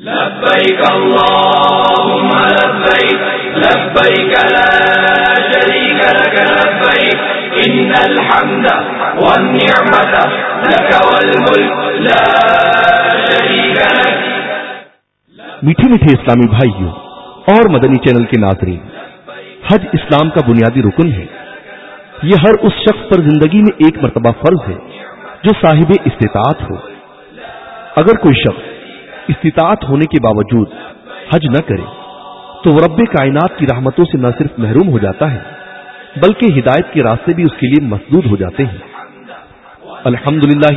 لبيك اللهم لبيك لبيك لا شريك لك لبيك إن الحمد والنعمة لك والملك لا شريك لك میٹھے میٹھے اسلامی بھائیوں اور مدنی چینل کے ناظرین، حج اسلام کا بنیادی رکن ہے۔ یہ ہر اس شخص پر زندگی میں ایک مرتبہ فرض ہے جو صاحب استطاعت ہو۔ اگر کوئی شخص استطاعت ہونے کے باوجود حج نہ کرے، تو وہ رب کائنات کی رحمتوں سے نہ صرف محروم ہو جاتا ہے، بلکہ ہدایت کے راستے بھی اس کے لیے مسدود ہو جاتے ہیں۔ الحمد للہ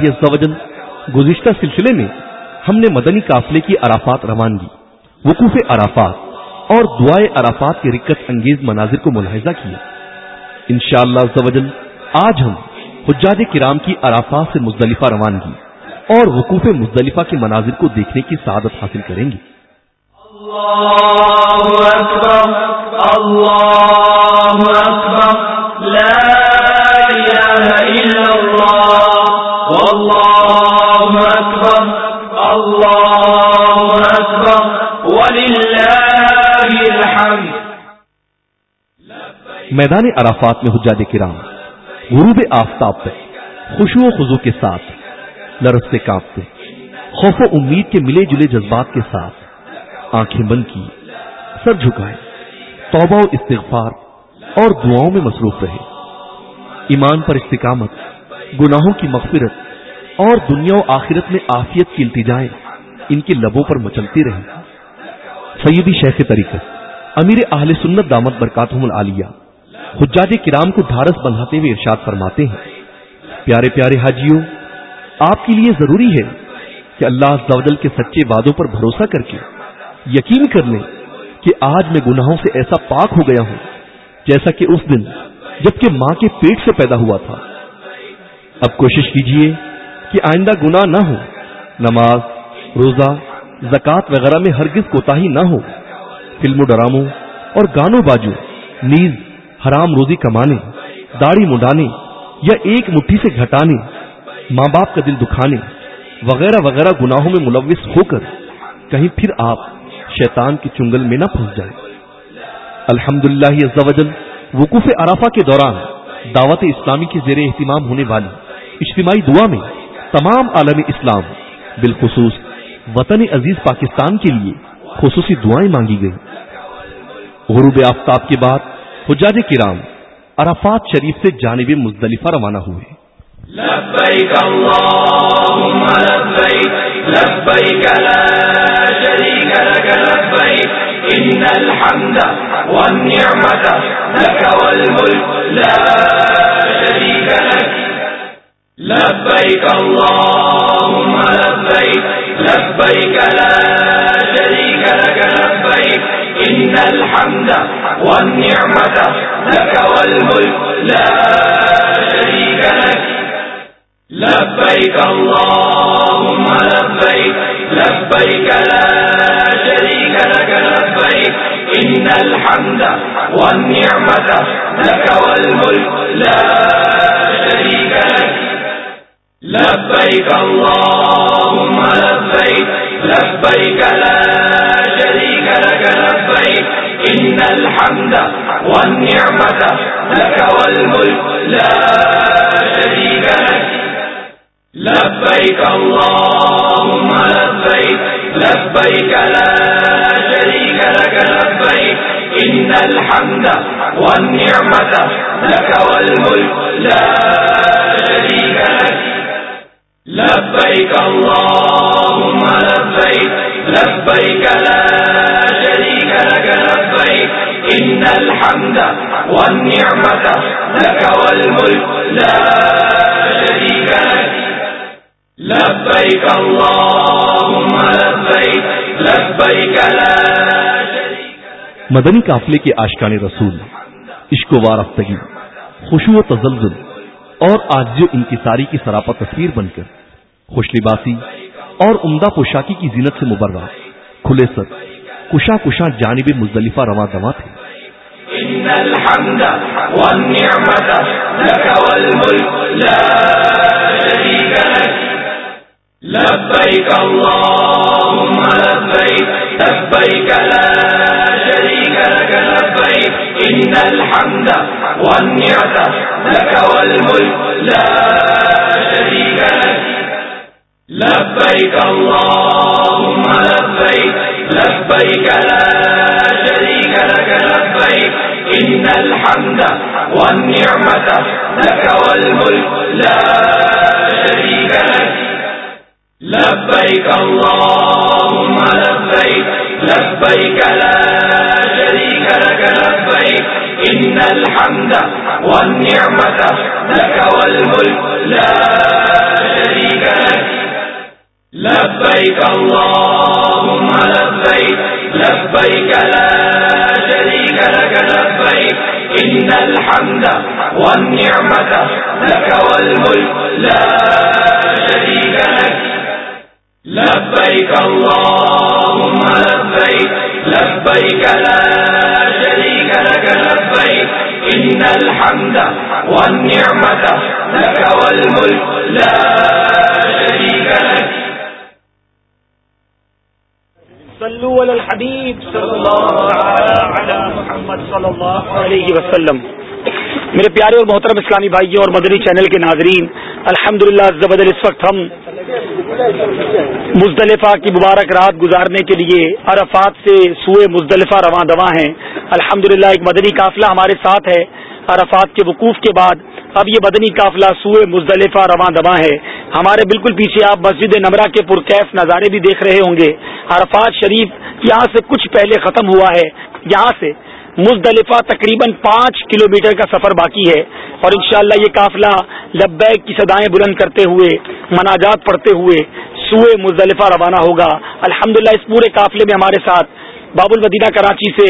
گزشتہ سلسلے میں ہم نے مدنی قافلے کی عرافات روانگی وقوف عرافات اور دعائے عرافات کے رکت انگیز مناظر کو ملاحظہ کیا انشاءاللہ شاء اللہ آج ہم حجاج کرام کی عرافات سے مزدلفہ روانگی اور وقوف مزدلفہ کے مناظر کو دیکھنے کی سعادت حاصل کریں گے۔ اللہ اکبر اللہ اکبر لا الہ الا اللہ واللہ اکبر اللہ اکبر وللہ الحمد۔ میدان عرفات میں حجاج کرام غروب آفتاب پر خوشو و خزو کے ساتھ لرس سے کاپتے خوف و امید کے ملے جلے جذبات کے ساتھ آنکھیں بند کی، سر جھکائے، توبہ و استغفار اور دعاؤں میں مصروف رہے۔ ایمان پر استقامت، گناہوں کی مغفرت اور دنیا و آخرت میں آفیت کی التجائیں ان کے لبوں پر مچلتی رہی سیدی شیخ طریقت امیر اہل سنت دامت برکاتہم العالیہ، حجاج کرام کو ڈھارس بناتے ہوئے ارشاد فرماتے ہیں، پیارے پیارے حاجیوں آپ کے لیے ضروری ہے کہ اللہ زوجل کے سچے وعدوں پر بھروسہ کر کے یقین کر لیں کہ آج میں گناہوں سے ایسا پاک ہو گیا ہوں جیسا کہ اس دن جبکہ ماں کے پیٹ سے پیدا ہوا تھا۔ اب کوشش کیجیے کہ آئندہ گناہ نہ ہو، نماز، روزہ، زکوٰۃ وغیرہ میں ہرگز کوتا نہ ہو۔ فلم و ڈراموں اور گانوں باجو نیز حرام روزی کمانے، داڑھی مڈانے یا ایک مٹھی سے گھٹانے ماں باپ کا دل دکھانے، وغیرہ وغیرہ گناہوں میں ملوث ہو کر کہیں پھر آپ شیطان کی چنگل میں نہ پھنس جائیں۔ الحمد للہ وقوف ارافا کے دوران دعوت اسلامی کے زیر اہتمام ہونے والی اجتماعی دعا میں تمام عالم اسلام، بالخصوص وطن عزیز پاکستان کے لیے خصوصی دعائیں مانگی گئی غروب آفتاب کے بعد حجاج کرام عرفات شریف سے جانب مزدلفہ روانہ ہوئے۔ لبيك اللهم لبيك لبيك لا شريك لك لبيك إن الحمد والنعمة لك والملك لا شريك لك لبيك اللهم لبيك لبيك لا شريك لك لبيك إن الحمد والنعمة لك والملك لا شريك لك لبيك اللهم لبيك لبيك لا شريك لك لبيك إن الحمد والنعمة لك والملك لا شريك لك لبيك اللهم لبيك لبيك لا شريك لك لبيك إن الحمد والنعمة لك والملك لا لبيك اللهم لبيك لبيك لا شريك لك، لبيك، إن الحمد والنعمة لك والملك لا شريك لك. لبيك اللهم لبيك لبيك لا شريك لك، لبيك، إن الحمد والنعمة لك والملك لا شريك لك. لبيك اللهم لبيك مدنی قافلے کے آشکان رسول عشق و وارفتگی خوشو و تزلزل اور آج جو انکساری کی سراپا تصویر بن کر خوش لباسی اور عمدہ پوشاکی کی زینت سے مبرہ کھلے سر کشا کشا جانب مزدلفہ رواں دوا تھے۔ الحمد لك لا شريك لك لبيك اللهم لبيك لبيك لا شريك لك لبيك إن الحمد والنعمة لك والملك لا شريك لك لبيك اللهم لبيك لبيك لا شريك لك لبيك إن الحمد والنعمة لك والملك لا شريك لك لبيك اللهم لبيك لبيك لا شريك لك لبيك إن الحمد والنعمة لك والملك لا شريك لك لبيك اللهم لبيك لبيك لا شريك لك لبيك إن الحمد والنعمة لك والملك لا شريك لبيك اللهم لبيك لبيك لا شريك لك لبيك إن الحمد والنعمة لك والملك لا شريك لك محمد صلی اللہ علیہ وسلم۔ میرے پیارے اور محترم اسلامی بھائیوں اور مدنی چینل کے ناظرین الحمد للہ اس وقت ہم مزدلفہ کی مبارک رات گزارنے کے لیے عرفات سے سوئے مزدلفہ رواں دواں ہیں۔ الحمد ایک مدنی قافلہ ہمارے ساتھ ہے۔ عرفات کے وقوف کے بعد اب یہ مدنی قافلہ سوئے مزدلفہ رواں دواں ہے۔ ہمارے بالکل پیچھے آپ مسجد نمرہ کے پرکیف نظارے بھی دیکھ رہے ہوں گے۔ عرفات شریف یہاں سے کچھ پہلے ختم ہوا ہے۔ یہاں سے مزدلفہ تقریباً پانچ کلومیٹر کا سفر باقی ہے اور انشاءاللہ یہ قافلہ لبیک کی صدایں بلند کرتے ہوئے، مناجات پڑھتے ہوئے سوئے مزدلفہ روانہ ہوگا۔ الحمدللہ اس پورے قافلے میں ہمارے ساتھ باب المدینہ کراچی سے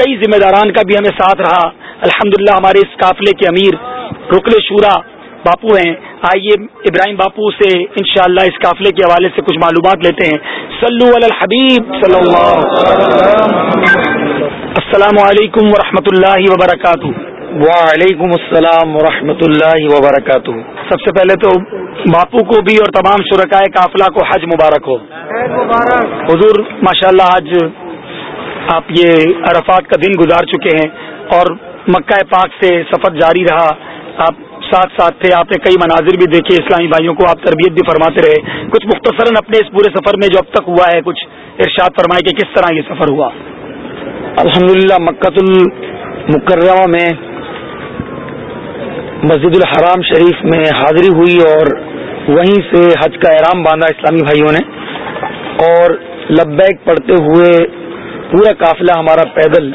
کئی ذمہ داران کا بھی ہمیں ساتھ رہا۔ الحمدللہ ہمارے اس قافلے کے امیر رکل شورا باپو ہیں۔ آئیے ابراہیم باپو سے انشاءاللہ اس قافلے کے حوالے سے کچھ معلومات لیتے ہیں۔ سلو الحبیب صلی اللہ السلام علیکم ورحمۃ اللہ وبرکاتہ۔ وعلیکم السلام ورحمۃ اللہ وبرکاتہ۔ سب سے پہلے تو باپو کو بھی اور تمام شرکائے قافلہ کو حج مبارک ہو۔ حضور ماشاءاللہ آج آپ یہ عرفات کا دن گزار چکے ہیں اور مکہ پاک سے سفر جاری رہا۔ آپ ساتھ ساتھ تھے آپ نے کئی مناظر بھی دیکھے۔ اسلامی بھائیوں کو آپ تربیت بھی فرماتے رہے۔ کچھ مختصراً اپنے اس پورے سفر میں جو اب تک ہوا ہے کچھ ارشاد فرمائے کہ کس طرح یہ سفر ہوا۔ الحمد للہ مکت المکرمہ میں مسجد الحرام شریف میں حاضری ہوئی اور وہیں سے حج کا احرام باندھا اسلامی بھائیوں نے اور لبیک پڑھتے ہوئے پورا قافلہ ہمارا پیدل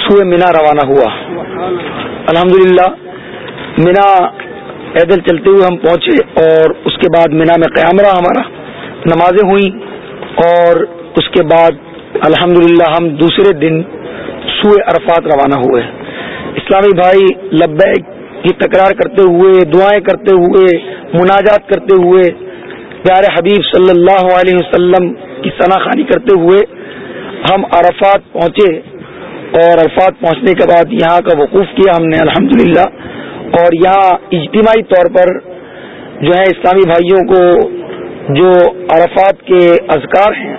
سوئے مینا روانہ ہوا۔ الحمدللہ مینا پیدل چلتے ہوئے ہم پہنچے اور اس کے بعد مینا میں قیام رہا ہمارا نمازیں ہوئیں اور اس کے بعد الحمد ہم دوسرے دن سوئے عرفات روانہ ہوئے اسلامی بھائی لبیک کی تکرار کرتے ہوئے، دعائیں کرتے ہوئے، مناجات کرتے ہوئے، پیارے حبیب صلی اللہ علیہ وسلم کی خانی کرتے ہوئے ہم عرفات پہنچے اور عرفات پہنچنے کے بعد یہاں کا وقوف کیا ہم نے، الحمدللہ۔ اور یہاں اجتماعی طور پر جو ہے، اسلامی بھائیوں کو جو عرفات کے اذکار ہیں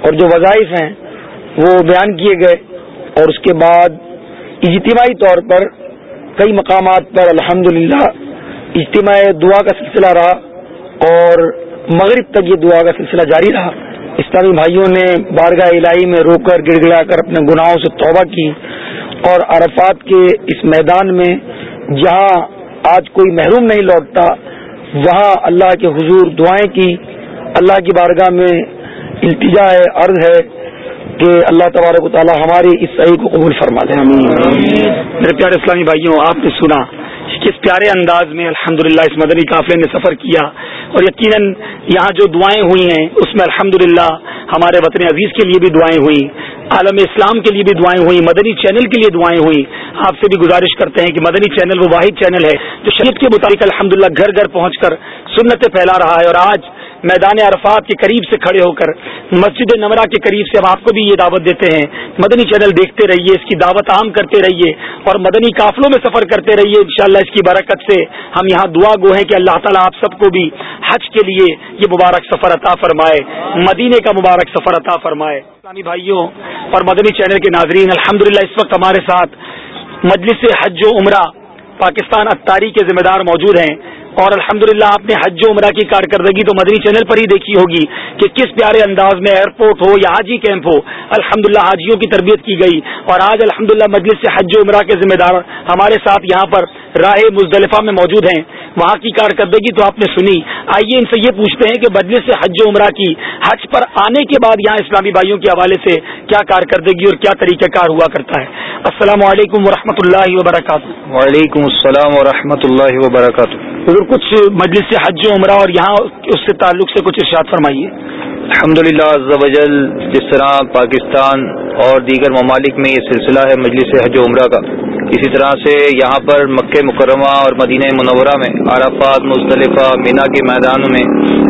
اور جو وظائف ہیں، وہ بیان کیے گئے اور اس کے بعد اجتماعی طور پر کئی مقامات پر الحمد للہ اجتماع دعا کا سلسلہ رہا اور مغرب تک یہ دعا کا سلسلہ جاری رہا۔ اسلامی بھائیوں نے بارگاہ الہی میں رو کر، گڑ گڑا کر اپنے گناہوں سے توبہ کی اور عرفات کے اس میدان میں جہاں آج کوئی محروم نہیں لوٹتا، وہاں اللہ کے حضور دعائیں کی، اللہ کی بارگاہ میں التجا ہے عرض ہے کہ اللہ تبارک و تعالی ہماری اس صحیح کو قبول فرما دے۔ میرے پیارے اسلامی بھائیوں آپ نے سنا کس پیارے انداز میں الحمدللہ اس مدنی قافلے نے سفر کیا اور یقیناً یہاں جو دعائیں ہوئی ہیں اس میں الحمدللہ ہمارے وطن عزیز کے لیے بھی دعائیں ہوئی عالم اسلام کے لیے بھی دعائیں ہوئی مدنی چینل کے لیے دعائیں ہوئی آپ سے بھی گزارش کرتے ہیں کہ مدنی چینل وہ واحد چینل ہے جو شریف کے مطابق الحمدللہ گھر گھر پہنچ کر سنتیں پھیلا رہا ہے اور آج میدان عرفات کے قریب سے کھڑے ہو کر، مسجد نمرہ کے قریب سے ہم آپ کو بھی یہ دعوت دیتے ہیں۔ مدنی چینل دیکھتے رہیے، اس کی دعوت عام کرتے رہیے اور مدنی قافلوں میں سفر کرتے رہیے۔ انشاءاللہ اس کی برکت سے ہم یہاں دعا گو ہیں کہ اللہ تعالیٰ آپ سب کو بھی حج کے لیے یہ مبارک سفر عطا فرمائے، مدینے کا مبارک سفر عطا فرمائے۔ اسلامی بھائیوں اور مدنی چینل کے ناظرین الحمد اس وقت ہمارے ساتھ مجلس حج و عمرہ پاکستان اتاری کے ذمہ دار موجود ہیں۔ اور الحمدللہ آپ نے حج و عمرہ کی کارکردگی تو مدنی چینل پر ہی دیکھی ہوگی کہ کس پیارے انداز میں ایئرپورٹ ہو یا حاجی کیمپ ہو، الحمدللہ حاجیوں کی تربیت کی گئی اور آج الحمدللہ مجلس سے حج و عمرہ کے ذمہ دار ہمارے ساتھ یہاں پر راہ مزدلفہ میں موجود ہیں۔ وہاں کی کارکردگی تو آپ نے سنی۔ آئیے ان سے یہ پوچھتے ہیں کہ مجلس سے حج و عمرہ کی حج پر آنے کے بعد یہاں اسلامی بھائیوں کے حوالے سے کیا کارکردگی اور کیا طریقہ کار ہوا کرتا ہے۔ السلام علیکم و اللہ وبرکاتہ۔ وعلیکم السلام و اللہ وبرکاتہ۔ کچھ مجلس سے حج و عمرہ اور یہاں اس سے تعلق سے کچھ ارشاد فرمائیے۔ الحمد للہ جس طرح پاکستان اور دیگر ممالک میں یہ سلسلہ ہے مجلس حج و عمرہ کا، اسی طرح سے یہاں پر مکہ مکرمہ اور مدینہ منورہ میں، عرفات، مصطلفہ، مینا کے میدانوں میں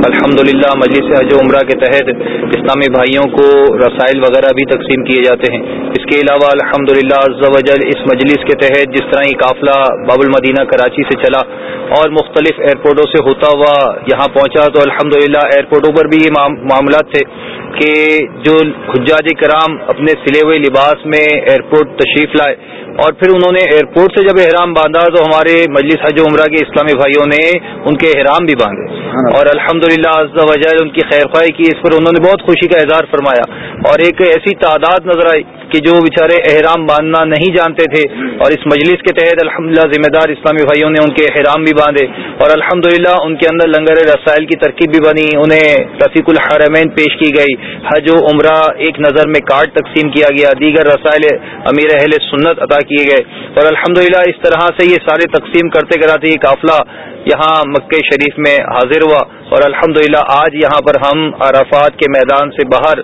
الحمد للہ مجلس حج و عمرہ کے تحت اسلامی بھائیوں کو رسائل وغیرہ بھی تقسیم کیے جاتے ہیں۔ اس کے علاوہ الحمد للہ اس مجلس کے تحت جس طرح یہ قافلہ باب المدینہ کراچی سے چلا اور مختلف ایئرپورٹوں سے ہوتا ہوا یہاں پہنچا تو الحمد للہ ایئرپورٹوں پر بھی یہ معاملات تھے۔ کہ جو حجاج کرام اپنے سلے ہوئے لباس میں ایئرپورٹ تشریف لائے اور پھر انہوں نے ایئرپورٹ سے جب احرام باندھا تو ہمارے مجلس حج عمرہ کے اسلامی بھائیوں نے ان کے احرام بھی باندھے اور الحمد للہ وجہ ان کی خیر خواہ کی اس پر انہوں نے بہت خوشی کا اظہار فرمایا اور ایک ایسی تعداد نظر آئی کہ جو بیچارے احرام باندھنا نہیں جانتے تھے اور اس مجلس کے تحت الحمد للہ ذمہ دار اسلامی بھائیوں نے ان کے احرام بھی باندھے اور الحمد للہ ان کے اندر لنگر رسائل کی ترکیب بھی بنی، انہیں رفیق الحرمین پیش کی گئی حج و عمرہ ایک نظر میں کارڈ تقسیم کیا گیا، دیگر رسائل امیر اہل سنت عطا کیے گئے۔ اور الحمد اس طرح سے یہ سارے تقسیم کرتے کراتے یہ قافلہ یہاں مکہ شریف میں حاضر ہوا۔ اور الحمد آج یہاں پر ہم عرفات کے میدان سے باہر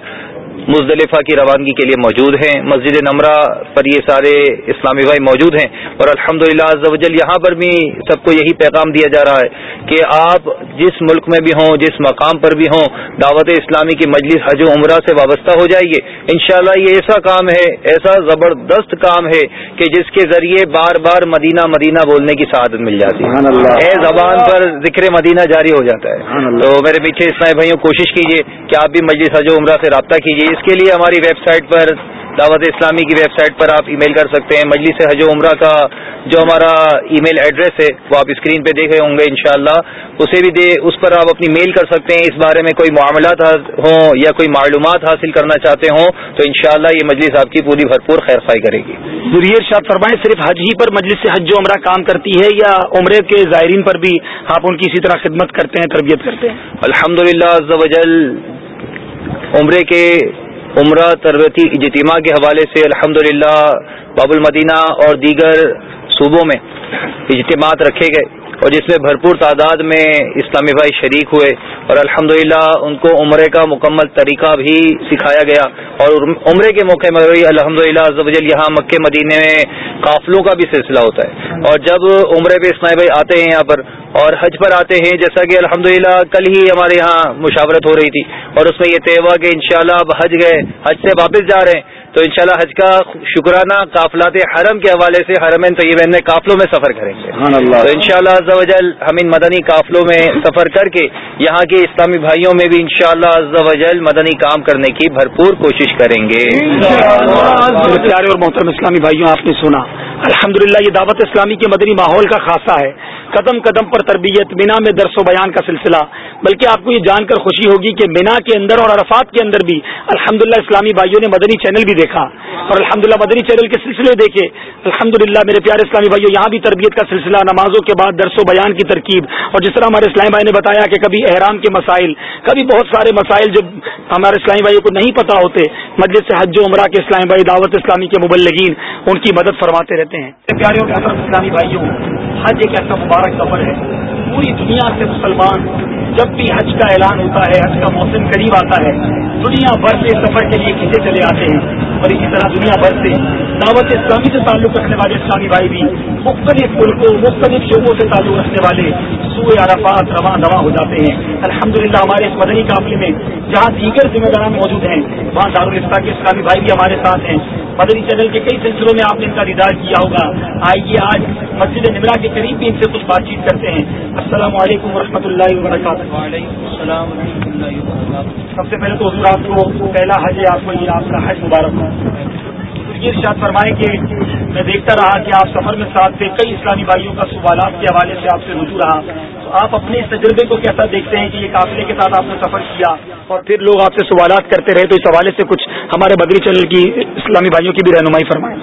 مزدلفہ کی روانگی کے لیے موجود ہیں۔ مسجد نمرہ پر یہ سارے اسلامی بھائی موجود ہیں۔ اور الحمد للہ یہاں پر بھی سب کو یہی پیغام دیا جا رہا ہے کہ آپ جس ملک میں بھی ہوں جس مقام پر بھی ہوں دعوت اسلامی کی مجلس حج و عمرہ سے وابستہ ہو جائیے۔ انشاءاللہ یہ ایسا کام ہے ایسا زبردست کام ہے کہ جس کے ذریعے بار بار مدینہ مدینہ بولنے کی سعادت مل جاتی ہے۔ زبان پر ذکر مدینہ جاری ہو جاتا ہے۔ تو میرے پیچھے اسلامی بھائیوں کوشش کیجیے کہ آپ بھی مجلس حج و عمرہ سے رابطہ کیجیے اس کے لیے ہماری ویب سائٹ پر دعوت اسلامی کی ویب سائٹ پر آپ ای میل کر سکتے ہیں۔ مجلس حج و عمرہ کا جو ہمارا ای میل ایڈریس ہے وہ آپ اسکرین پہ دیکھے ہوں گے انشاءاللہ۔ اسے بھی دے اس پر آپ اپنی میل کر سکتے ہیں۔ اس بارے میں کوئی معاملات ہوں یا کوئی معلومات حاصل کرنا چاہتے ہوں تو انشاءاللہ یہ مجلس آپ کی پوری بھرپور خیر خائی کرے گی۔ ضرور شاہ فرمائیں صرف حج ہی پر مجلس حج و عمرہ کام کرتی ہے یا عمرے کے زائرین پر بھی آپ ان کی اسی طرح خدمت کرتے ہیں تربیت کرتے ہیں؟ الحمد للہ عمرے کے عمرہ تربیتی اجتماع کے حوالے سے الحمد باب المدینہ اور دیگر صوبوں میں اجتماعات رکھے گئے اور جس میں بھرپور تعداد میں اسلامی بھائی شریک ہوئے اور الحمد ان کو عمرے کا مکمل طریقہ بھی سکھایا گیا اور عمرے کے موقع میں الحمد للہ یہاں مکہ مدینے میں قافلوں کا بھی سلسلہ ہوتا ہے اور جب عمرے پہ اسلامی بھائی آتے ہیں یہاں پر اور حج پر آتے ہیں جیسا کہ الحمد کل ہی ہمارے یہاں مشاورت ہو رہی تھی اور اس میں یہ طے ہوا کہ انشاءاللہ اب حج گئے حج سے واپس جا رہے ہیں۔ تو انشاءاللہ حج کا شکرانہ قافلات حرم کے حوالے سے حرم طیبین میں قافلوں میں سفر کریں گے۔ تو انشاءاللہ شاء ہم ان مدنی قافلوں میں سفر کر کے یہاں کے اسلامی بھائیوں میں بھی انشاءاللہ شاء اللہ مدنی کام کرنے کی بھرپور کوشش کریں گے۔ پیارے اور محترم اسلامی بھائیوں آپ نے سنا الحمدللہ یہ دعوت اسلامی کے مدنی ماحول کا خاصہ ہے۔ قدم قدم پر تربیت، مینا میں درس و بیان کا سلسلہ، بلکہ آپ کو یہ جان کر خوشی ہوگی کہ مینا کے اندر اور عرفات کے اندر بھی الحمدللہ اسلامی بھائیوں نے مدنی چینل بھی دیکھا۔ اور الحمدللہ مدنی چینل کے سلسلے دیکھے، الحمدللہ میرے پیارے اسلامی بھائیوں، یہاں بھی تربیت کا سلسلہ، نمازوں کے بعد درس و بیان کی ترکیب۔ اور جس طرح ہمارے اسلامی بھائی نے بتایا کہ کبھی احرام کے مسائل، کبھی بہت سارے مسائل جو ہمارے اسلامی بھائیوں کو نہیں پتا ہوتے، مجلس سے حج و عمرہ کے اسلامی بھائی، دعوت اسلامی کے مبلگین ان کی مدد فرماتے رہتے ہیں۔ پیارے اور اسلامی بھائیوں حج ایک ایسا مبارک سفر ہے۔ پوری دنیا سے مسلمان جب بھی حج کا اعلان ہوتا ہے، حج کا موسم قریب آتا ہے، دنیا بھر سے سفر کے لیے کھینچے چلے آتے ہیں۔ اور اسی طرح دنیا بھر سے دعوت اسلامی سے تعلق رکھنے والے اسلامی بھائی بھی مختلف ملکوں، مختلف شعبوں سے تعلق رکھنے والے سوئے عرفات رواں دواں ہو جاتے ہیں۔ الحمدللہ ہمارے اس مدنی قافلے میں جہاں دیگر ذمہ داران موجود ہیں، وہاں دارالفتا کے اسلامی بھائی بھی ہمارے ساتھ ہیں۔ مدنی چینل کے کئی سلسلوں میں آپ نے ان کا دیدار کیا ہوگا۔ آئیے آج مسجد نمرا کے قریب بھی ان سے کچھ بات چیت کرتے ہیں۔ السلام علیکم و رحمۃ اللہ وبرکاتہ۔ وعلیکم السلام و اللہ وبرکاتہ۔ سب سے پہلے تو حضور آپ کو پہلا حج ہے آپ کو یہ آپ کا حج مبارک ہو۔ یہ ارشاد فرمائے کہ میں دیکھتا رہا کہ آپ سفر میں ساتھ تھے کئی اسلامی بھائیوں کا سوالات کے حوالے سے آپ سے رجوع رہا۔ تو آپ اپنے اس تجربے کو کیسا دیکھتے ہیں کہ یہ قافلے کے ساتھ آپ نے سفر کیا؟ اور پھر لوگ آپ سے سوالات کرتے رہے تو اس حوالے سے کچھ ہمارے بدری چینل کی اسلامی بھائیوں کی بھی رہنمائی فرمائیں۔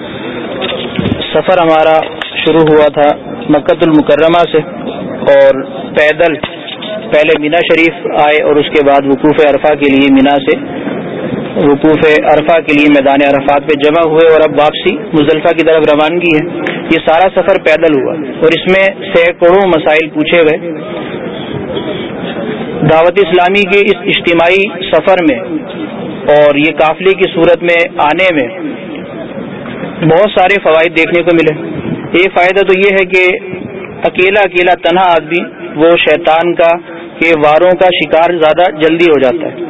سفر ہمارا شروع ہوا تھا مکت المکرمہ سے اور پیدل پہلے مینا شریف آئے اور اس کے بعد وقوف عرفہ کے لیے مینا سے۔ وقوف عرفہ کے لیے میدان عرفات پہ جمع ہوئے اور اب واپسی مزلفہ کی طرف روانگی ہے۔ یہ سارا سفر پیدل ہوا اور اس میں سینکڑوں مسائل پوچھے گئے۔ دعوت اسلامی کے اس اجتماعی سفر میں اور یہ قافلے کی صورت میں آنے میں بہت سارے فوائد دیکھنے کو ملے۔ ایک فائدہ تو یہ ہے کہ اکیلا اکیلا تنہا آدمی، وہ شیطان کا کہ واروں کا شکار زیادہ جلدی ہو جاتا ہے۔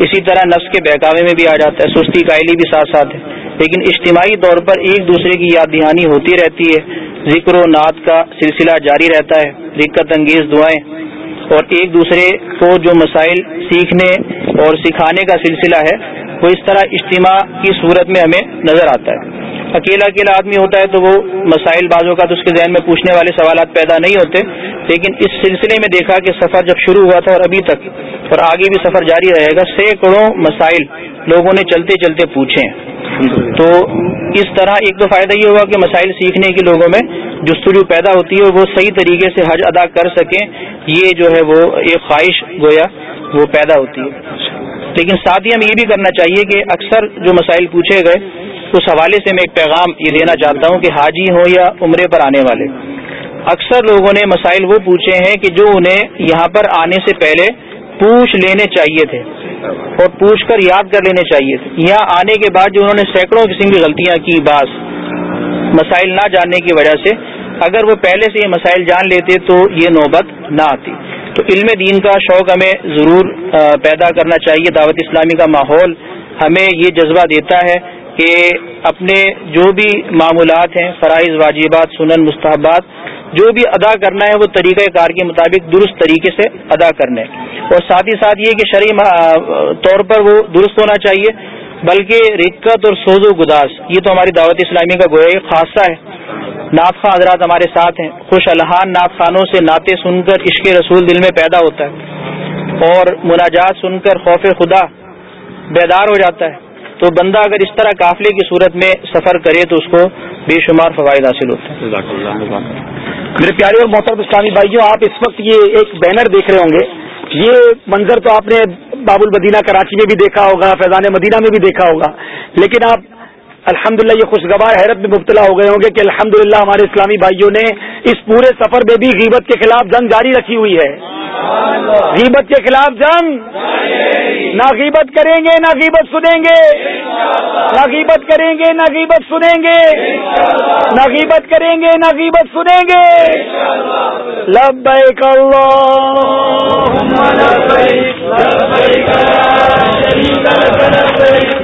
اسی طرح نفس کے بہکاوے میں بھی آ جاتا ہے، سستی کائلی بھی ساتھ ساتھ ہے۔ لیکن اجتماعی طور پر ایک دوسرے کی یاد دہانی ہوتی رہتی ہے۔ ذکر و نعت کا سلسلہ جاری رہتا ہے۔ دقت انگیز دعائیں اور ایک دوسرے کو جو مسائل سیکھنے اور سکھانے کا سلسلہ ہے، وہ اس طرح اجتماع کی صورت میں ہمیں نظر آتا ہے۔ اکیلا اکیلا آدمی ہوتا ہے تو وہ مسائل بازوں کا تو اس کے ذہن میں پوچھنے والے سوالات پیدا نہیں ہوتے۔ لیکن اس سلسلے میں دیکھا کہ سفر جب شروع ہوا تھا اور ابھی تک، اور آگے بھی سفر جاری رہے گا، سینکڑوں مسائل لوگوں نے چلتے چلتے پوچھے۔ تو اس طرح ایک تو فائدہ یہ ہوا کہ مسائل سیکھنے کے لوگوں میں جستجو پیدا ہوتی ہے اور وہ صحیح طریقے سے حج ادا کر سکیں، یہ جو ہے وہ ایک خواہش گویا وہ پیدا ہوتی ہے۔ لیکن ساتھ ہی ہم یہ بھی کرنا چاہیے کہ اکثر جو مسائل پوچھے گئے، اس حوالے سے میں ایک پیغام یہ دینا چاہتا ہوں کہ حاجی ہوں یا عمرے پر آنے والے۔ اکثر لوگوں نے مسائل وہ پوچھے ہیں کہ جو انہیں یہاں پر آنے سے پہلے پوچھ لینے چاہیے تھے اور پوچھ کر یاد کر لینے چاہیے تھے۔ یہاں آنے کے بعد جو انہوں نے سینکڑوں قسم کی غلطیاں کی، بعض مسائل نہ جاننے کی وجہ سے، اگر وہ پہلے سے یہ مسائل جان لیتے تو یہ نوبت نہ آتی۔ تو علم دین کا شوق ہمیں ضرور پیدا کرنا چاہیے۔ دعوت اسلامی کا ماحول ہمیں یہ جذبہ دیتا ہے کہ اپنے جو بھی معمولات ہیں، فرائض، واجبات، سنن، مستحبات جو بھی ادا کرنا ہے وہ طریقہ کار کے مطابق درست طریقے سے ادا کرنے اور ساتھ ہی ساتھ یہ کہ شرعی طور پر وہ درست ہونا چاہیے، بلکہ رکت اور سوز و گداس یہ تو ہماری دعوت اسلامی کا گویا خاصہ ہے۔ نعت خاں حضرات ہمارے ساتھ ہیں۔ خوش الحان نعت خانوں سے نعتیں سن کر عشق رسول دل میں پیدا ہوتا ہے۔ اور مناجات سن کر خوف خدا بیدار ہو جاتا ہے۔ تو بندہ اگر اس طرح قافلے کی صورت میں سفر کرے تو اس کو بے شمار فوائد حاصل ہوتے ہیں۔ میرے پیارے اور محترم اسلامی بھائیوں، آپ اس وقت یہ ایک بینر دیکھ رہے ہوں گے۔ یہ منظر تو آپ نے باب المدینہ کراچی میں بھی دیکھا ہوگا، فیضان مدینہ میں بھی دیکھا ہوگا۔ لیکن آپ الحمدللہ یہ خوشگوار حیرت میں مبتلا ہو گئے ہوں گے کہ الحمدللہ ہمارے اسلامی بھائیوں نے اس پورے سفر میں بھی غیبت کے خلاف جنگ جاری رکھی ہوئی ہے۔ غیبت کے خلاف جنگ؟ نہ غیبت کریں گے، نہ غیبت سنیں گے۔ نہ غیبت کریں گے، نہ غیبت سنیں گے۔ نہ غیبت کریں گے، نہ غیبت سنیں گے۔ لبیک لبيك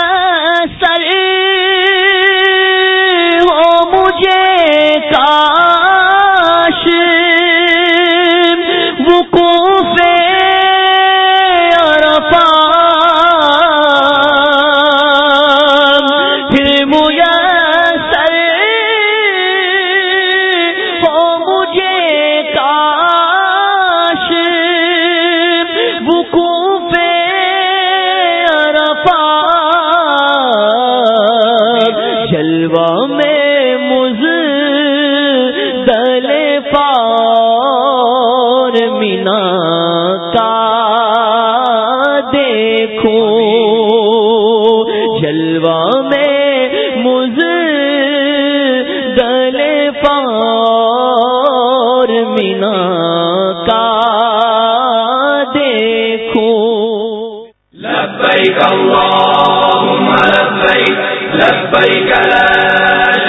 لبيك اللهم لبيك لبيك لا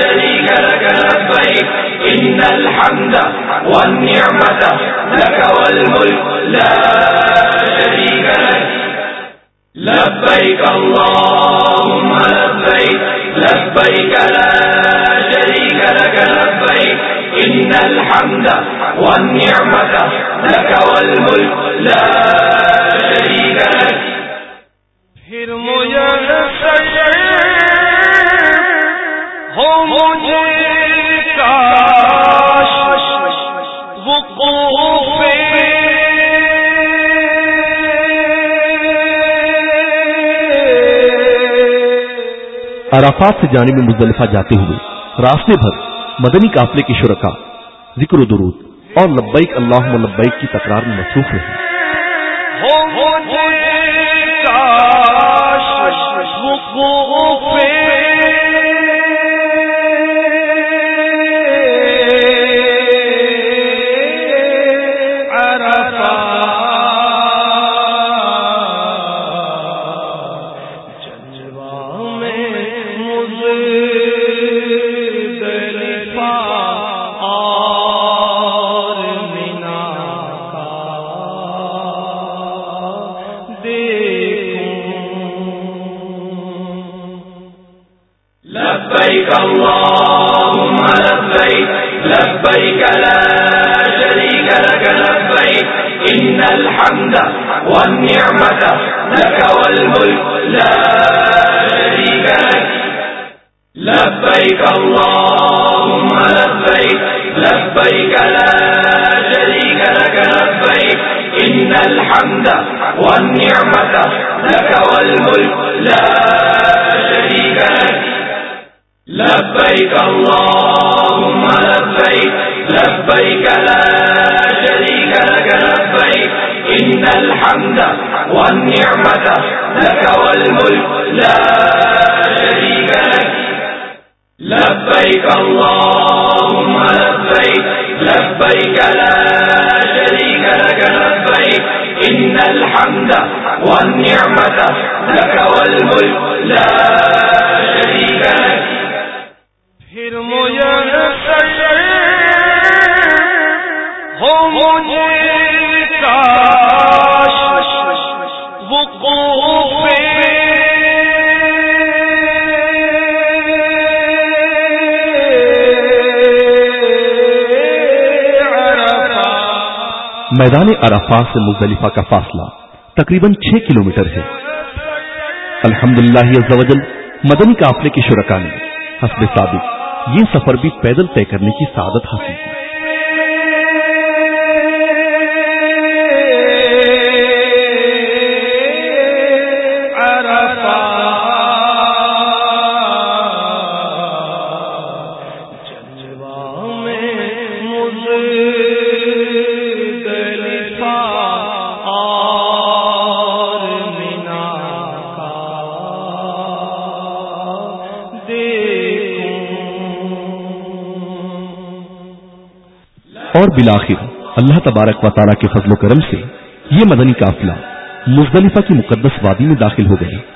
شريك لك، لبيك، إن الحمد والنعمة لك والملك لا شريك لك. لبيك اللهم لبيك لبيك لا شريك لك، لبيك، إن الحمد والنعمة لك والملك لا شريك لك. پھر مجھے ہو مجھے کاش عرفات سے جانے میں مزدلفہ جاتے ہوئے راستے بھر مدنی قافلے کے شرکا ذکر و درود اور لبیک اللہ لبیک کی تکرار میں مصروف کاش وقوف عرفات والنعمة، لك والملك، لا شريك لك. لبيك اللهم لبيك لبيك لا شريك لك، لبيك. إن الحمد والنعمة، لك والملك، لا شريك لك. پھر مجھے ہو مجھے کاش میدان عرفات سے مزدلفہ کا فاصلہ تقریباً چھ کلومیٹر ہے۔ الحمد للہ مدنی قافلے کے شرکا نے حسب سابق یہ سفر بھی پیدل طے کرنے کی سعادت حاصل کی۔ بالآخر اللہ تبارک و تعالیٰ کے فضل و کرم سے یہ مدنی قافلہ مزدلفہ کی مقدس وادی میں داخل ہو گئے۔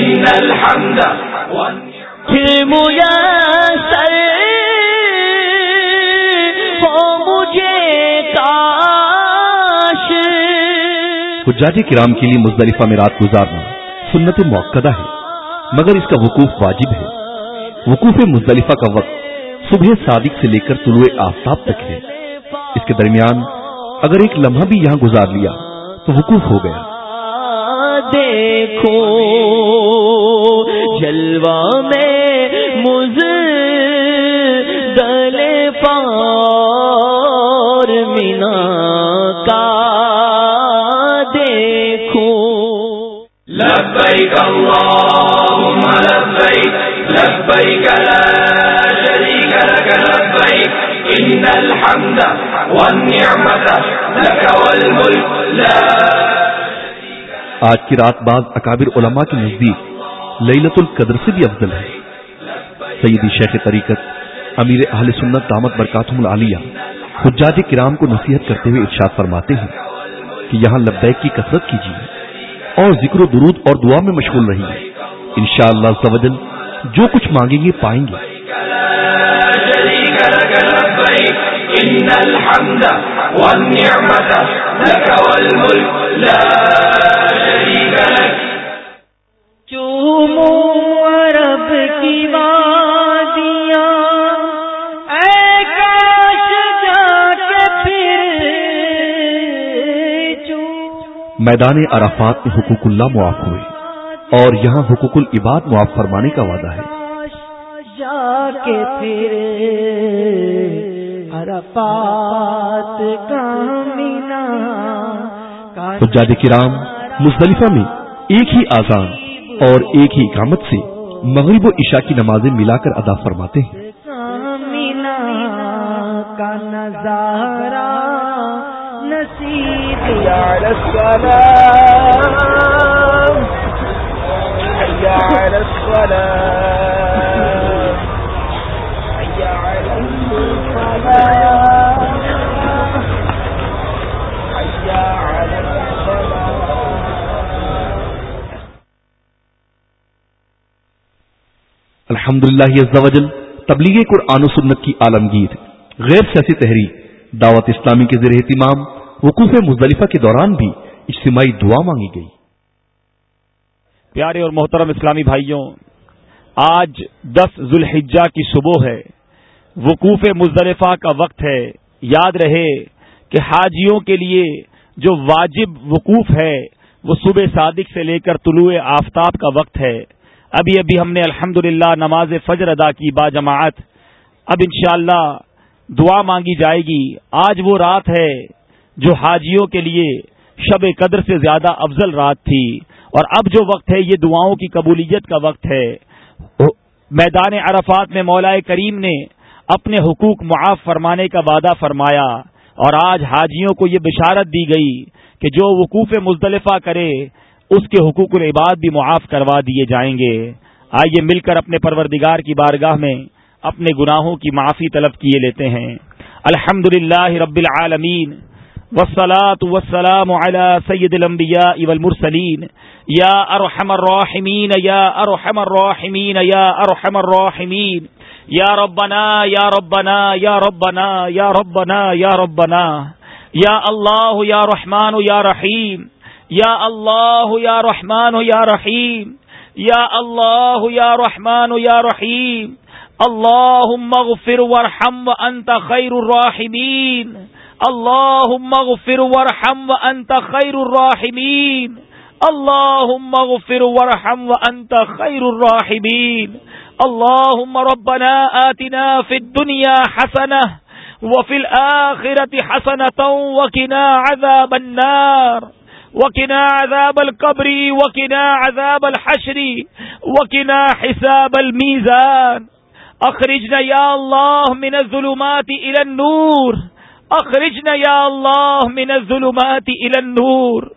إن الحمد حجاج کرام کے لیے مزدلفہ میں رات گزارنا سنت موقع ہے، مگر اس کا وقوف واجب ہے۔ وقوف مزدلفہ کا وقت صبح صادق سے لے کر طلوع آفتاب تک ہے۔ اس کے درمیان اگر ایک لمحہ بھی یہاں گزار لیا تو وقوف ہو گیا۔ دیکھو۔ لبيك اللهم لبيك لبيك لا شريك لك، لبيك، إن الحمد والنعمة لك والملك، لا آج کی رات بعض اکابر علماء کے نزدیک لیلت القدر سے بھی افضل ہے۔ سیدی شیخ طریقت، امیر اہل سنت دامت برکاتم العالیہ، حجاج کرام کو نصیحت کرتے ہوئے ارشاد فرماتے ہیں کہ یہاں لبیک کی کثرت کیجیے۔ اور ذکر و درود اور دعا میں مشغول رہیے ان شاء اللہ جو کچھ مانگیں گے پائیں گے۔ عرب کی وادیاں۔ میدان عرفات میں حقوق اللہ معاف ہوئے اور یہاں حقوق العباد معاف فرمانے کا وعدہ ہے۔ جا کے پھر عرفات کا حجاج کرام مزدلفہ میں ایک ہی آزان اور ایک ہی اقامت سے مغرب و عشاء کی نمازیں ملا کر ادا فرماتے ہیں۔ کا نظارہ الحمد للہ تبلیغ قرآن و سنت کی عالمگیر، غیر سیاسی تحریک دعوت اسلامی کے زیر اہتمام وقوف مزدلفہ کے دوران بھی اجتماعی دعا مانگی گئی۔ پیارے اور محترم اسلامی بھائیوں، آج دس ذوالحجہ کی صبح ہے۔ وقوف مزدلفہ کا وقت ہے۔ یاد رہے کہ حاجیوں کے لیے جو واجب وقوف ہے، وہ صبح صادق سے لے کر طلوع آفتاب کا وقت ہے۔ ابھی ابھی ہم نے الحمد نماز فجر ادا کی با جماعت۔ اب انشاءاللہ دعا مانگی جائے گی۔ آج وہ رات ہے جو حاجیوں کے لیے شب قدر سے زیادہ افضل رات تھی۔ اور اب جو وقت ہے، یہ دعاؤں کی قبولیت کا وقت ہے۔ میدان عرفات میں مولا کریم نے اپنے حقوق معاف فرمانے کا وعدہ فرمایا۔ اور آج حاجیوں کو یہ بشارت دی گئی کہ جو وقوف مزدلفہ کرے، اس کے حقوق العباد بھی معاف کروا دیے جائیں گے۔ آئیے مل کر اپنے پروردگار کی بارگاہ میں اپنے گناہوں کی معافی طلب کیے لیتے ہیں۔ الحمد للہ رب العالمین۔ وسلاۃ وسلام سید الانبیاء والمرسلین یا ارحم الراحمین یا ارحم الراحمین یا ارحم الراحمین یا ربنا یا ربنا یا ربنا یا ربنا یا ربنا. یا اللہ یا رحمان یا رحیم یا اللہ یا رحمان یا رحیم یا اللہ یا رحمان یا رحیم اللهم اغفر وارحم وانت خیر الراحمین اللهم اغفر وارحم وانت خیر الراحمین اللهم اغفر وارحم وانت خیر الراحمین اللهم ربنا آتنا في الدنيا حسنه وفي الآخرة حسنة وقنا عذاب النار وکنا عذاب القبر وکنا عذاب الحشر وکنا حساب الميزان اخرجنا يا الله من الظلمات الى النور اخرجنا يا الله من الظلمات الى النور.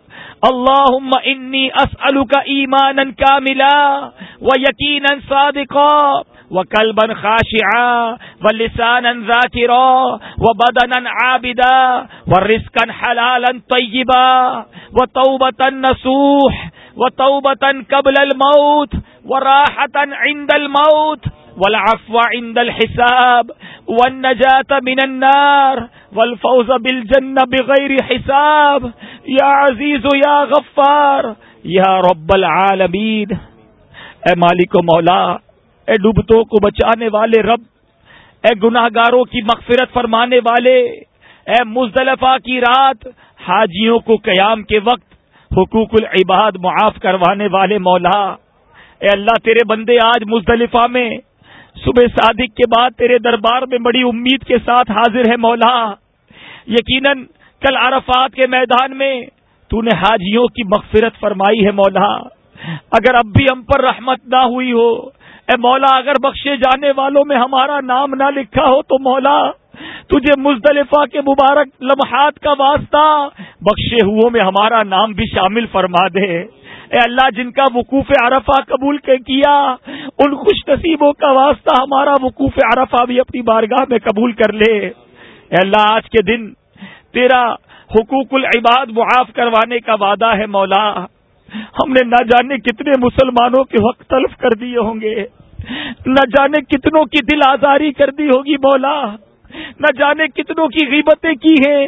اللهم انی اسألك ایمانا کاملا ویقینا صادقا وقلبا خاشعا ولسانا ذاکرا وبدنا عابدا ورزقا حلالا طیبا وتوبة نصوح وتوبة قبل الموت وراحة عند الموت والعفو عند الحساب والنجاة من النار والفوز بالجنة بغير حساب. یا عزیز و یا غفار یا رب العالمین اے مالک و مولا، اے ڈوبتوں کو بچانے والے رب، اے گناہ گاروں کی مغفرت فرمانے والے، اے مزدلفہ کی رات، حاجیوں کو قیام کے وقت، حقوق العباد معاف کروانے والے مولا، اے اللہ تیرے بندے آج مزدلفہ میں صبح صادق کے بعد تیرے دربار میں بڑی امید کے ساتھ حاضر ہے مولا۔ یقیناً کل عرفات کے میدان میں تو نے حاجیوں کی مغفرت فرمائی ہے مولا۔ اگر اب بھی ہم پر رحمت نہ ہوئی ہو، اے مولا، اگر بخشے جانے والوں میں ہمارا نام نہ لکھا ہو تو مولا، تجھے مزدلفہ کے مبارک لمحات کا واسطہ بخشے ہو میں ہمارا نام بھی شامل فرما دے۔ اے اللہ، جن کا وقوف عرفہ قبول کے کیا، ان خوش نصیبوں کا واسطہ ہمارا وقوف عرفہ بھی اپنی بارگاہ میں قبول کر لے۔ اے اللہ، آج کے دن تیرا حقوق العباد معاف کروانے کا وعدہ ہے مولا۔ ہم نے نہ جانے کتنے مسلمانوں کے حق تلف کر دیے ہوں گے۔ نہ جانے کتنوں کی دل آزاری کر دی ہوگی مولا۔ نہ جانے کتنوں کی غیبتیں کی ہیں۔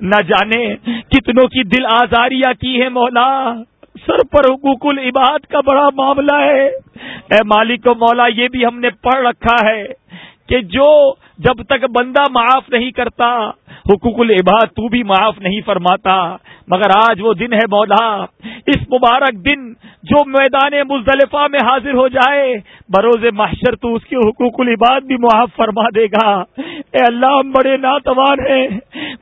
نہ جانے کتنوں کی دل آزاریاں کی ہیں مولا۔ سر پر حقوق العباد کا بڑا معاملہ ہے۔ اے مالک و مولا، یہ بھی ہم نے پڑھ رکھا ہے۔ کہ جو جب تک بندہ معاف نہیں کرتا، حقوق العباد تو بھی معاف نہیں فرماتا۔ مگر آج وہ دن ہے مولا، اس مبارک دن جو میدان مزدلفہ میں حاضر ہو جائے، بروز محشر تو اس کے حقوق العباد بھی معاف فرما دے گا۔ اے اللہ، ہم بڑے ناتوان ہیں۔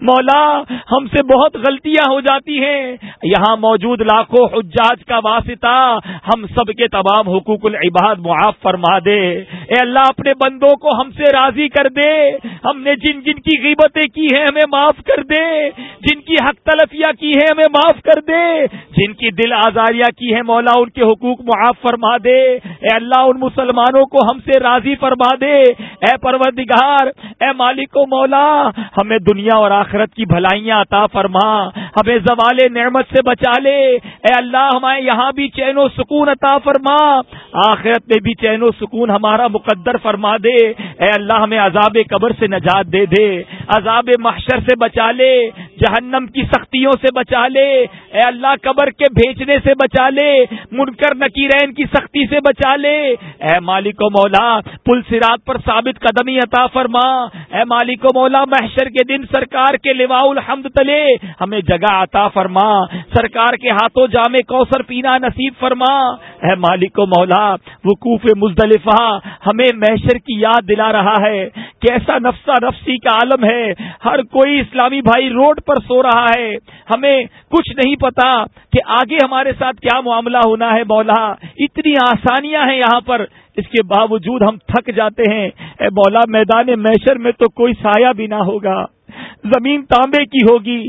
مولا، ہم سے بہت غلطیاں ہو جاتی ہیں۔ یہاں موجود لاکھوں حجاج کا واسطہ ہم سب کے تمام حقوق العباد معاف فرما دے۔ اے اللہ، اپنے بندوں کو ہم سے راضی کر دے۔ ہم نے جن جن کی غیبتیں کی ہیں ہمیں معاف کر دے۔ جن کی حق تلفیاں کی ہیں ہمیں معاف کر دے۔ جن کی دل آزاریاں کی ہیں مولا، ان کے حقوق معاف فرما دے۔ اے اللہ، ان مسلمانوں کو ہم سے راضی فرما دے۔ اے پروردگار، اے مالک و مولا، ہمیں دنیا اور آخرت کی بھلائیاں عطا فرما۔ ہمیں زوال نعمت سے بچا لے۔ اے اللہ ہمیں یہاں بھی چین و سکون عطا فرما۔ آخرت میں بھی چین و سکون ہمارا مقدر فرما دے۔ اے اللہ، ہمیں عذاب قبر سے نجات دے دے۔ عذاب محشر سے بچا لے۔ جہنم کی سختیوں سے بچا لے۔ اے اللہ، قبر کے بھیجنے سے بچا لے۔ منکر نکیرین کی سختی سے بچا لے۔ اے مالک و مولا، پل سرات پر ثابت قدمی عطا فرما۔ اے مالک و مولا، محشر کے دن سرکار کے لواء الحمد تلے۔ ہمیں جگہ عطا فرما، سرکار کے ہاتھوں جامع کوثر پینا نصیب فرما۔ اے مالک و مولا، وقوف مزدلفہ، ہمیں محشر کی یاد دلا رہا ہے۔ کیسا نفسا نفسی کا عالم ہے۔ ہر کوئی اسلامی بھائی روڈ پر سو رہا ہے۔ ہمیں کچھ نہیں پتا کہ آگے ہمارے ساتھ کیا معاملہ ہونا ہے۔ مولا، اتنی آسانیاں ہیں یہاں پر۔ اس کے باوجود ہم تھک جاتے ہیں۔ اے مولا، میدان میشر میں تو کوئی سایہ بھی نہ ہوگا۔ زمین تانبے کی ہوگی،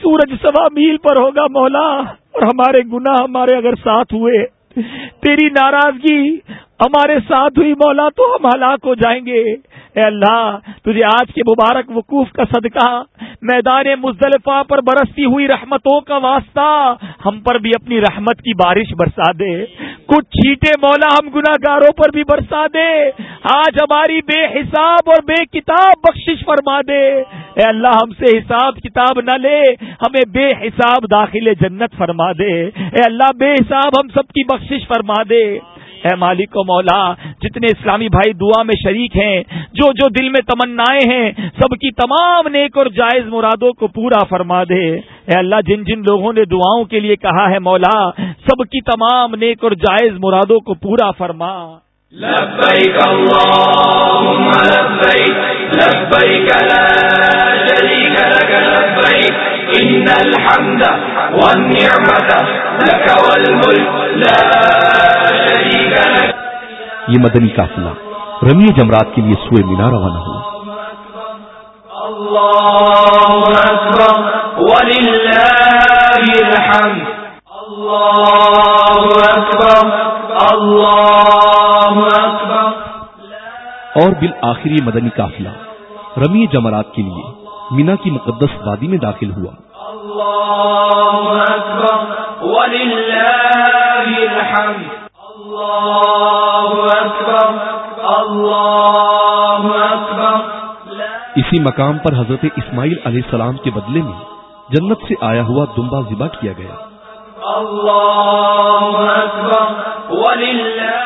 سورج سوا میل پر ہوگا مولا، اور ہمارے گناہ ہمارے اگر ساتھ ہوئے، تیری ناراضگی ہمارے ساتھ ہوئی مولا تو ہم ہلاک ہو جائیں گے۔ اے اللہ، تجھے آج کے مبارک وقوف کا صدقہ، میدان مزدلفہ پر برستی ہوئی رحمتوں کا واسطہ ہم پر بھی اپنی رحمت کی بارش برسا دے۔ کچھ چھیٹے مولا ہم گناگاروں پر بھی برسا دے۔ آج ہماری بے حساب اور بے کتاب بخشش فرما دے۔ اے اللہ، ہم سے حساب کتاب نہ لے، ہمیں بے حساب داخل جنت فرما دے۔ اے اللہ، بے حساب ہم سب کی بخشش فرما دے۔ اے مالک و مولا، جتنے اسلامی بھائی دعا میں شریک ہیں، جو جو دل میں تمنائیں ہیں، سب کی تمام نیک اور جائز مرادوں کو پورا فرما دے۔ اے اللہ، جن جن لوگوں نے دعاؤں کے لیے کہا ہے مولا، سب کی تمام نیک اور جائز مرادوں کو پورا فرما۔ لبيك اللهم لبيك لبيك لا شريك لك لبيك إن الحمد والنعمة لك والملك لا شريك لك یہ مدنی قافلہ رمی جمرات کے لیے سوئے مینا روانہ ہوا۔ اور بالآخر یہ مدنی قافلہ رمی جمرات کے لیے مینا کی مقدس وادی میں داخل ہوا۔ الله اسی مقام پر حضرت اسماعیل علیہ السلام کے بدلے میں جنت سے آیا ہوا دمبا ذبح کیا گیا۔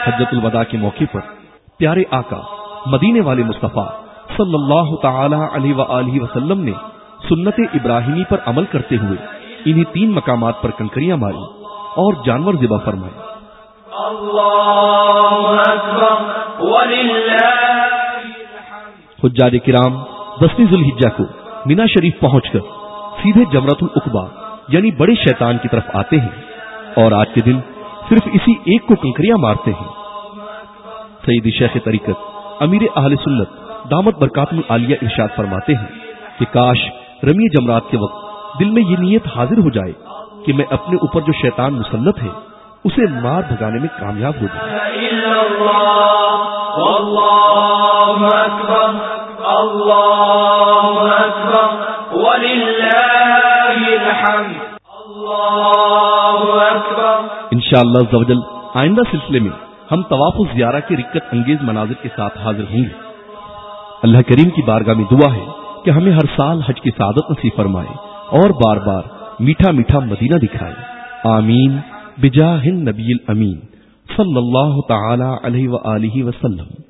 حجت الوداع کے موقع پر پیارے آقا مدینے والے مصطفیٰ صلی اللہ تعالی علیہ وآلہ وسلم نے سنت ابراہیمی پر عمل کرتے ہوئے انہی تین مقامات پر کنکریاں ماری اور جانور ذبح فرمائے۔ حجاج کرام دسویں ذوالحجہ کو مینا شریف پہنچ کر سیدھے جمرت العقبا یعنی بڑے شیطان کی طرف آتے ہیں اور آج کے دن صرف اسی ایک کو کنکریاں مارتے ہیں۔ سیدی شیخ طریقت امیر اہل سنت دامت برکات عالیہ ارشاد فرماتے ہیں کہ کاش رمی جمرات کے وقت دل میں یہ نیت حاضر ہو جائے کہ میں اپنے اوپر جو شیطان مسلط ہے، اسے مار بھگانے میں کامیاب ہو جائے ان شاء اللہ آئندہ سلسلے میں ہم طواف و زیارہ کے رکت انگیز مناظر کے ساتھ حاضر ہوں گے۔ اللہ کریم کی بارگاہ میں دعا ہے کہ ہمیں ہر سال حج کی سعادت نصیب فرمائے اور بار بار میٹھا میٹھا مدینہ دکھائے۔ آمین۔ بجاہ نبی الامین، صلی اللہ تعالی علیہ وآلہ وسلم۔